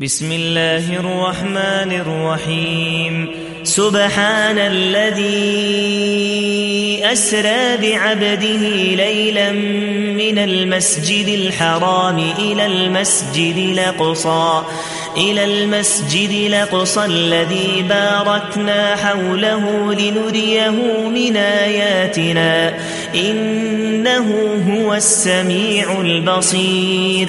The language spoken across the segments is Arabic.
بسم الله الرحمن الرحيم. سبحان الذي أسرى بعبده ليلا من المسجد الحرام إلى المسجد لقصى إلى المسجد لقصى الذي باركنا حوله لنريه من آياتنا إنه هو السميع البصير.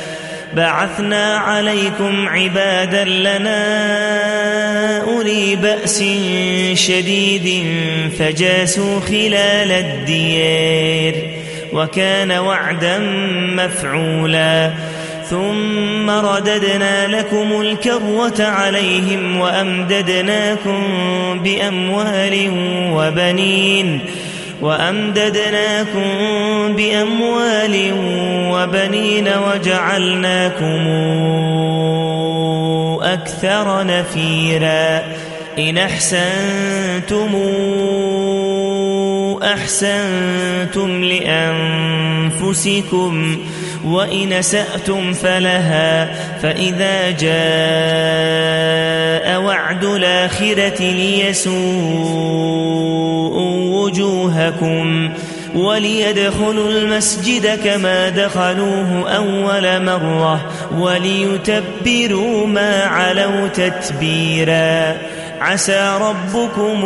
بعثنا عليكم عبادا لنا أولي بأس شديد فجاسوا خلال الديار وكان وعدا مفعولا ثم رددنا لكم الكروة عليهم وأمددناكم بأموال وبنين وأمددناكم بأموال وبنين وجعلناكم أكثر نفيرا إن أحسنتم أحسنتم لأنفسكم وإن سأتم فلها فإذا جاء وعد الآخرة ليسوءوا وجوهكم وليدخلوا المسجد كما دخلوه أول مرة وليتبروا ما علوا تتبيرا عسى ربكم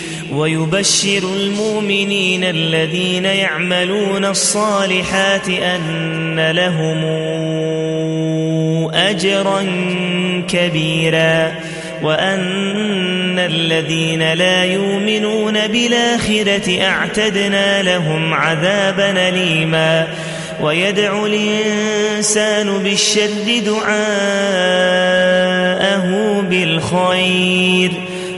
ويبشر المؤمنين الذين يعملون الصالحات أن لهم أجرا كبيرا وأن الذين لا يؤمنون بالآخرة أعتدنا لهم عذابا أليما ويدعو الإنسان بالشر دعاءه بالخير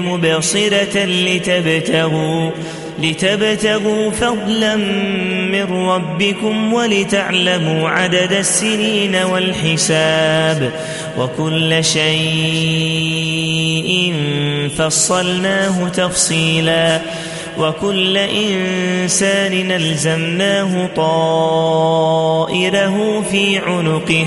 مبصرة لتبتغوا لتبتغوا فضلا من ربكم ولتعلموا عدد السنين والحساب. وكل شيء فصلناه تفصيلا. وكل إنسان نلزمناه طائره في عنقه.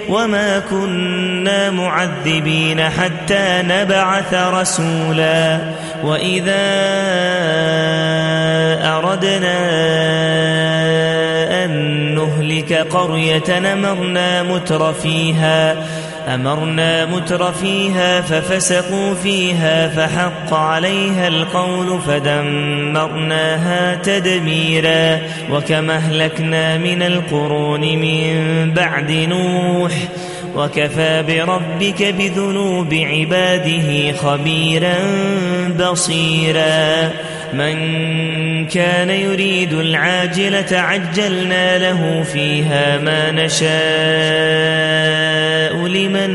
وما كنا معذبين حتى نبعث رسولا وإذا أردنا أن نهلك قرية نمرنا متر فيها أمرنا متر فيها ففسقوا فيها فحق عليها القول فدمرناها تدميرا وكما أهلكنا من القرون من بعد نوح وكفى بربك بذنوب عباده خبيرا بصيرا من كان يريد العاجلة عجلنا له فيها ما نشاء لمن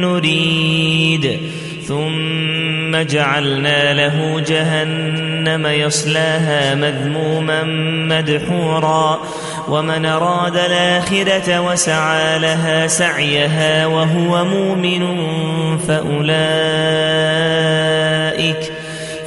نريد. ثم جعلنا له جهنم يصلاها مذموما مدحورا. ومن أراد الآخرة وسعى لها سعيها وهو مؤمن فأولئك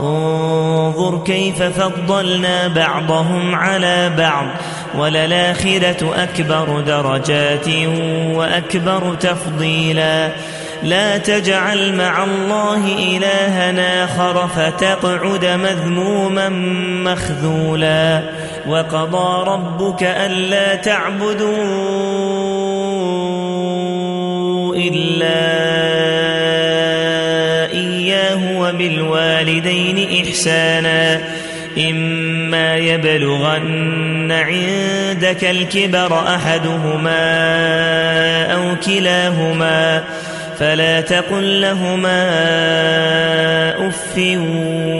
انظر كيف فضلنا بعضهم على بعض وللآخرة أكبر درجات وأكبر تفضيلا. لا تجعل مع الله إلهنا آخر فتقعد مذموما مخذولا. وقضى ربك ألا تعبدوا إلا وبالوالدين إحسانا. إما يبلغن عندك الكبر أحدهما أو كلاهما فلا تقل لهما أف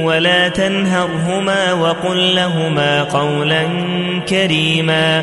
ولا تنهرهما وقل لهما قولا كريما.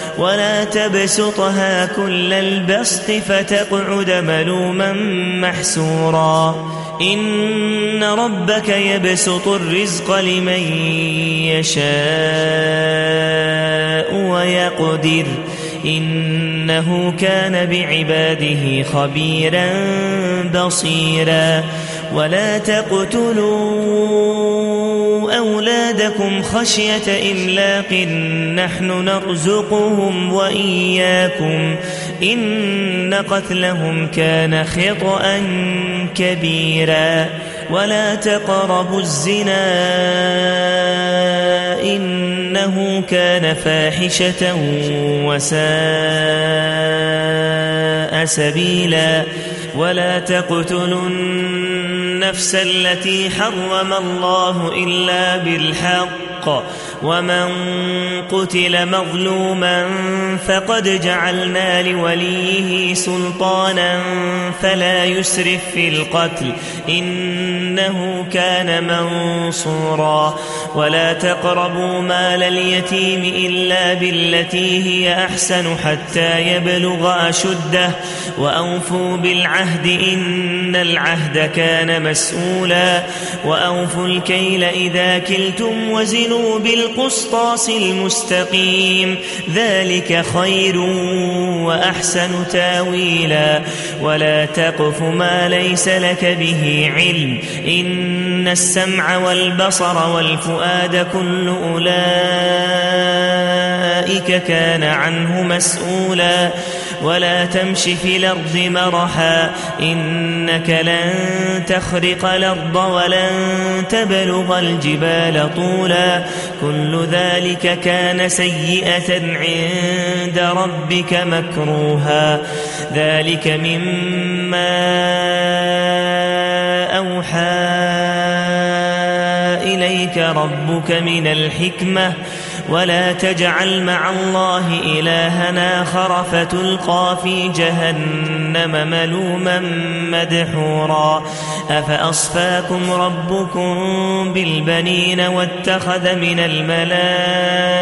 ولا تبسطها كل البسط فتقعد ملوما محسورا. إن ربك يبسط الرزق لمن يشاء ويقدر. إنه كان بعباده خبيرا بصيرا. ولا تقتلوا أولادكم خشية إملاق نحن نرزقهم وإياكم إن قتلهم كان خطأ كبيرا ولا تقربوا الزنا إنه كان فاحشة وساء سبيلا ولا تقتلوا النفس التي حرم الله إلا بالحق ومن قتل مظلوما فقد جعلنا لوليه سلطانا فلا يسرف في القتل. إنه كان منصورا. ولا تقربوا مال اليتيم إلا بالتي هي أحسن حتى يبلغ أشده. وأوفوا بالعهد إن العهد كان مسؤولا. وأوفوا الكيل إذا كلتم وزنوا بالقسطاس المستقيم. ذلك خير وأحسن تاويلا. ولا تقف ما ليس لك به علم. إن السمع والبصر والفؤاد كل أولئك كان عنه مسؤولا. ولا تمش في الأرض مرحا إنك لن تخرق الأرض ولن تبلغ الجبال طولا كل ذلك كان سيئة عند ربك مكروها ذلك مما أوحى إليك ربك من الحكمة ولا تجعل مع الله إلها آخر فتلقى في جهنم ملوما مدحورا. أفأصفاكم ربكم بالبنين واتخذ من الملائكة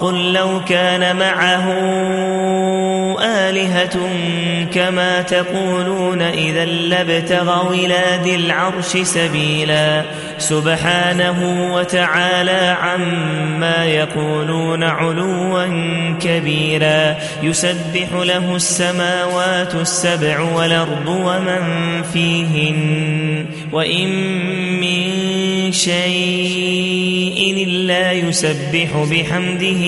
قل لو كان معه آلهة كما تقولون إذا لابتغوا إلى ذي العرش سبيلا. سبحانه وتعالى عما يقولون علوا كبيرا. يسبح له السماوات السبع والأرض ومن فيهن. وإن من شيء إلا يسبح بحمده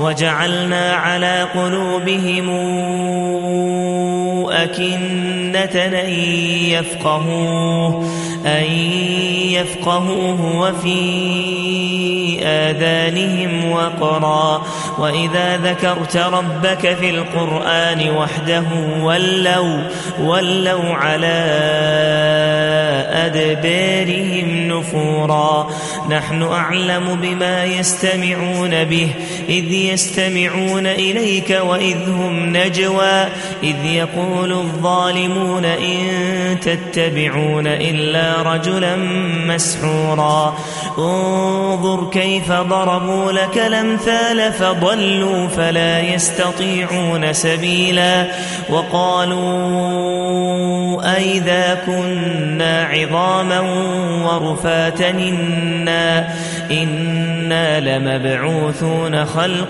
وجعلنا على قلوبهم أكنة أن يفقهوه أن يفقهوه وفي آذانهم وقرا. وإذا ذكرت ربك في القرآن وحده ولوا ولوا على أدبارهم نفورا. نحن أعلم بما يستمعون به إذ يستمعون إليك وإذ هم نجوى إذ يقول الظالمون إن تتبعون إلا رجلا مسحورا. انظر كيف ضربوا لك الأمثال فضلوا فلا يستطيعون سبيلا. وقالوا أئذا كنا عظاما ورفاتا إنا, لمبعوثون خلقا.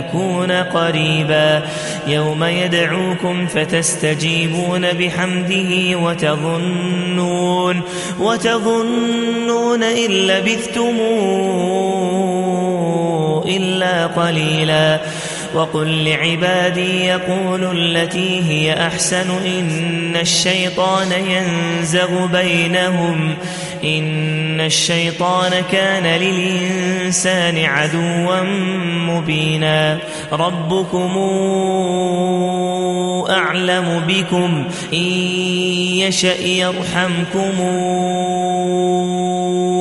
يكون قريبا. يوم يدعوكم فتستجيبون بحمده وتظنون وتظنون إن لبثتم إلا قليلا. وقل لعبادي يقولوا التي هي أحسن إن الشيطان ينزغ بينهم. إن الشيطان كان للإنسان عدوا مبينا. ربكم أعلم بكم. إن يشأ يرحمكم.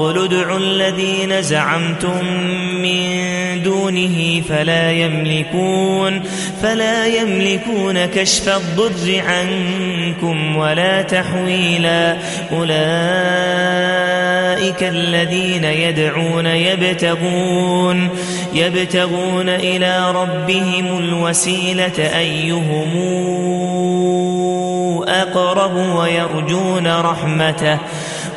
قل ادعوا الذين زعمتم من دونه فلا يملكون فلا يملكون كشف الضر عنكم ولا تحويلا أولئك الذين يدعون يبتغون يبتغون إلى ربهم الوسيلة أيهم أقرب ويرجون رحمته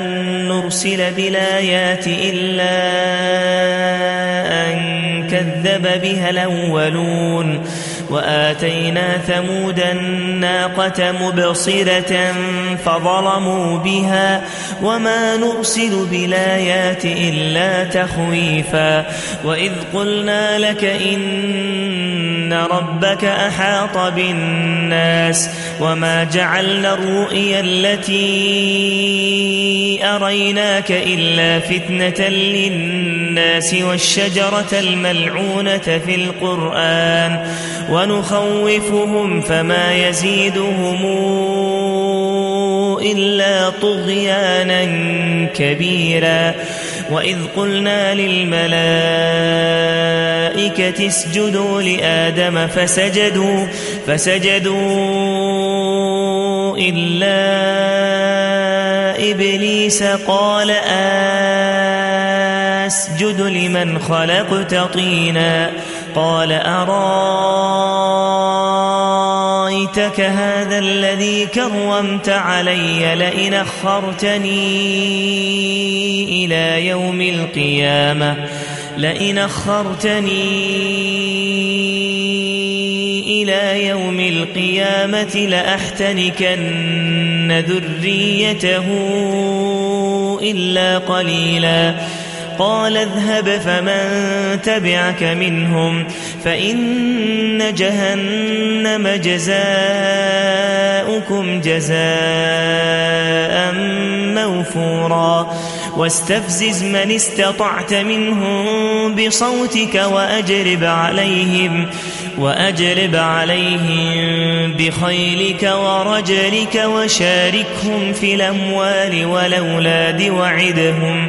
أن نرسل بالآيات إلا أن كذب بها الأولون وآتينا ثمود الناقة مبصرة فظلموا بها وما نرسل بالآيات إلا تخويفا وإذ قلنا لك إن ربك أحاط بالناس وما جعلنا الرؤيا التي أريناك إلا فتنة للناس والشجرة الملعونة في القرآن ونخوفهم فما يزيدهم إلا طغيانا كبيرا وإذ قلنا للملائكة اسجدوا لآدم فسجدوا فسجدوا إلا إبليس قال أسجد لمن خلقت طينا؟ قال أرايتك هذا الذي كرمت علي لئن أخرتني إلى يوم القيامة. لئن أخرتني إلى يوم القيامة لأحتنكن ذريته إلا قليلا. قال اذهب فمن تبعك منهم فإن جهنم جزاؤكم جزاء موفورا. واستفزز من استطعت منهم بصوتك وأجرب عليهم وأجرب عليهم بخيلك ورجلك وشاركهم في الأموال والأولاد وعدهم.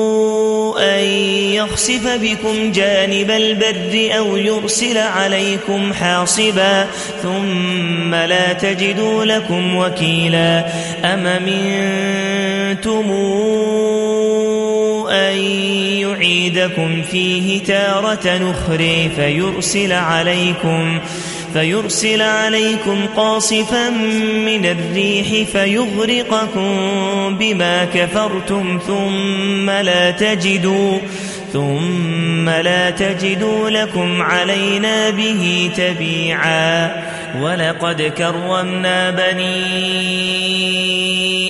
أن يخسف بكم جانب البر أو يرسل عليكم حاصبا ثم لا تجدوا لكم وكيلا أم منتم أن يعيدكم فيه تارة نخري فيرسل عليكم فيرسل عليكم قاصفا من الريح فيغرقكم بما كفرتم ثم لا تجدوا ثم لا تجدوا لكم علينا به تبيعا ولقد كرمنا بني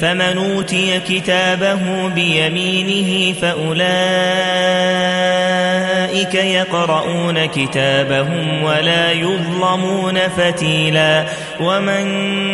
فمن أوتي كتابه بيمينه فأولئك يقرؤون كتابهم ولا يظلمون فتيلا. ومن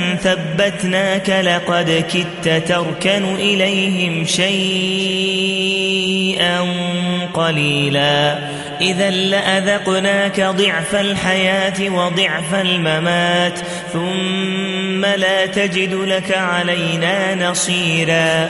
ثبتناك لقد كدت تركن إليهم شيئا قليلا. إذا لأذقناك ضعف الحياة وضعف الممات ثم لا تجد لك علينا نصيرا.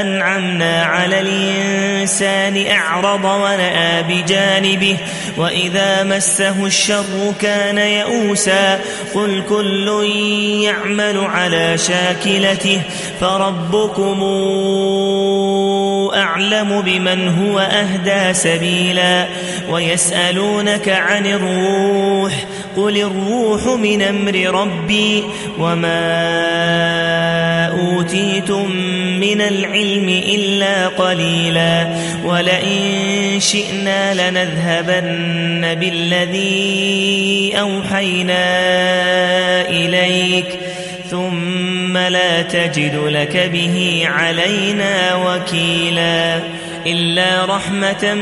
أنعمنا على الإنسان أعرض ونأى بجانبه وإذا مسه الشر كان يئوسا قل كل يعمل على شاكلته فربكم أعلم بمن هو أهدى سبيلا ويسألونك عن الروح قل الروح من أمر ربي وما أوتيتم من العلم إلا قليلا. ولئن شئنا لنذهبن بالذي أوحينا إليك. ثم لا تجد لك به علينا وكيلا. إلا رحمة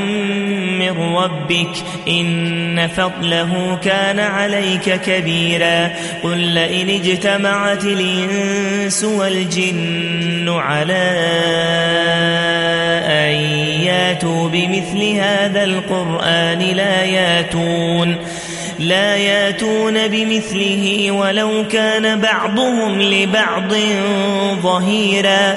من ربك إن فضله كان عليك كبيرا قل لئن اجتمعت الإنس والجن على أن ياتوا بمثل هذا القرآن لا ياتون لا ياتون بمثله ولو كان بعضهم لبعض ظهيرا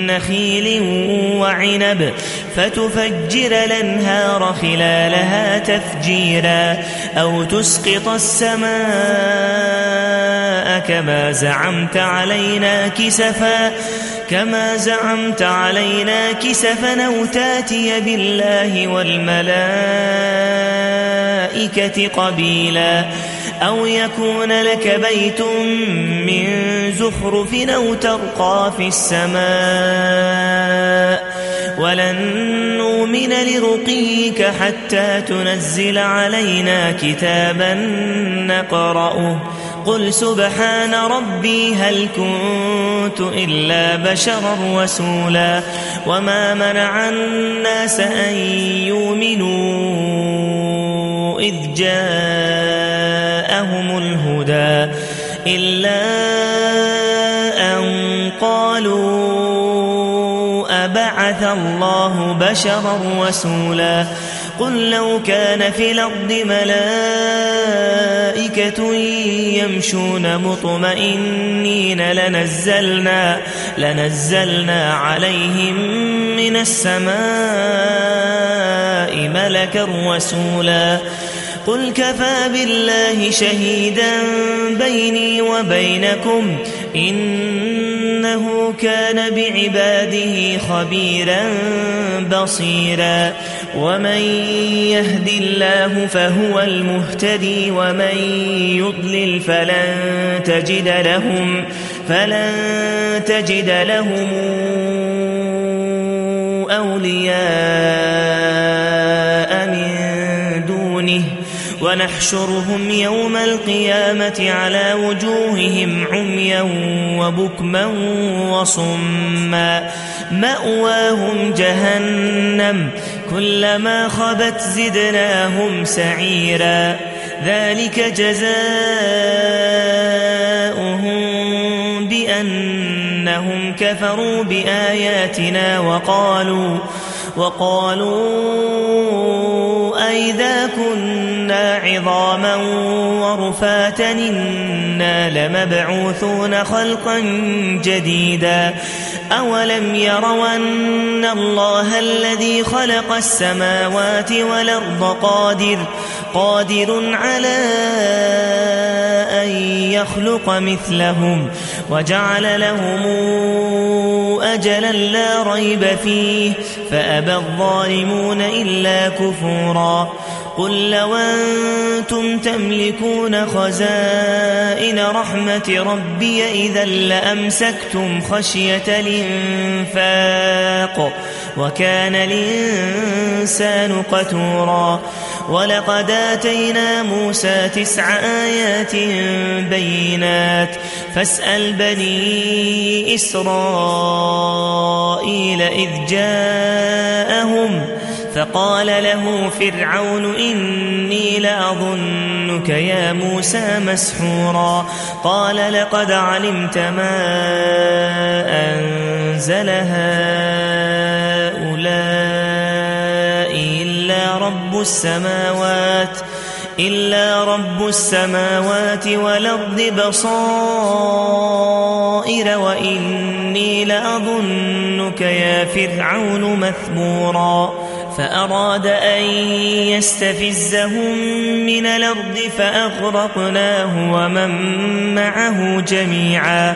نخيل وعنب فتفجر الأنهار خلالها تفجيرا أو تسقط السماء كما زعمت علينا كسفا كما زعمت علينا كسفا أو تاتي بالله والملائكة قبيلا أو يكون لك بيت من زخرف أو ترقى في السماء. ولن نؤمن لرقيك حتى تنزل علينا كتابا نقرأه. قل سبحان ربي هل كنت إلا بشرا رسولا. وما منع الناس أن يؤمنوا إذ جاءهم الهدى إلا أن قالوا أبعث الله بشرا رسولا قل لو كان في الأرض ملائكة يمشون مطمئنين لنزلنا, لنزلنا عليهم من السماء ملكا رسولا قل كفى بالله شهيدا بيني وبينكم إنه كان بعباده خبيرا بصيرا ومن يهد الله فهو المهتدي ومن يضلل فلن تجد لهم فلن تجد لهم أولياء ونحشرهم يوم القيامة على وجوههم عميا وبكما وصما. مأواهم جهنم كلما خبت زدناهم سعيرا. ذلك جزاؤهم بأنهم كفروا بآياتنا وقالوا وقالوا أئذا كنا عظاما ورفاتا إنا لمبعوثون خلقا جديدا أولم يروا أن الله الذي خلق السماوات والأرض قادر قادر على أن يخلق مثلهم وجعل لهم أجلا لا ريب فيه فأبى الظالمون إلا كفورا قل لو أنتم تملكون خزائن رحمة ربي إذا لأمسكتم خشية الانفاق وكان الإنسان قتورا ولقد اتينا موسى تسع آيات بينات فاسأل بني إسرائيل إذ جاءهم فقال له فرعون إني لاظنك يا موسى مسحورا قال لقد علمت ما أنزل هؤلاء رب السماوات إلا رب السماوات والأرض بصائر وإني لأظنك يا فرعون مثبورا فأراد أن يستفزهم من الأرض فأغرقناه ومن معه جميعا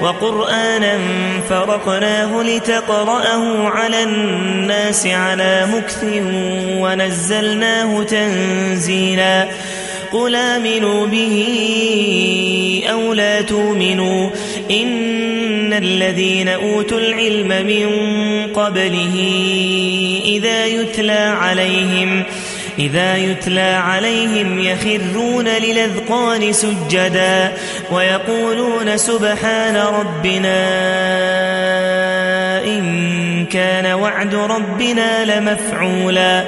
وقرآنا فرقناه لتقرأه على الناس على مكث ونزلناه تنزيلا. قل آمنوا به أو لا تؤمنوا. إن الذين أوتوا العلم من قبله إذا يتلى عليهم إذا يتلى عليهم يخرون للأذقان سجدا ويقولون سبحان ربنا إن كان وعد ربنا لمفعولا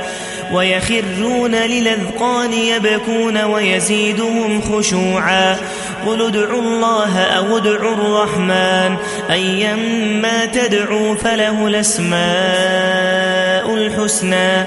ويخرون للأذقان يبكون ويزيدهم خشوعا قل ادعوا الله أو ادعوا الرحمن أيما تدعوا فله الأسماء الحسنى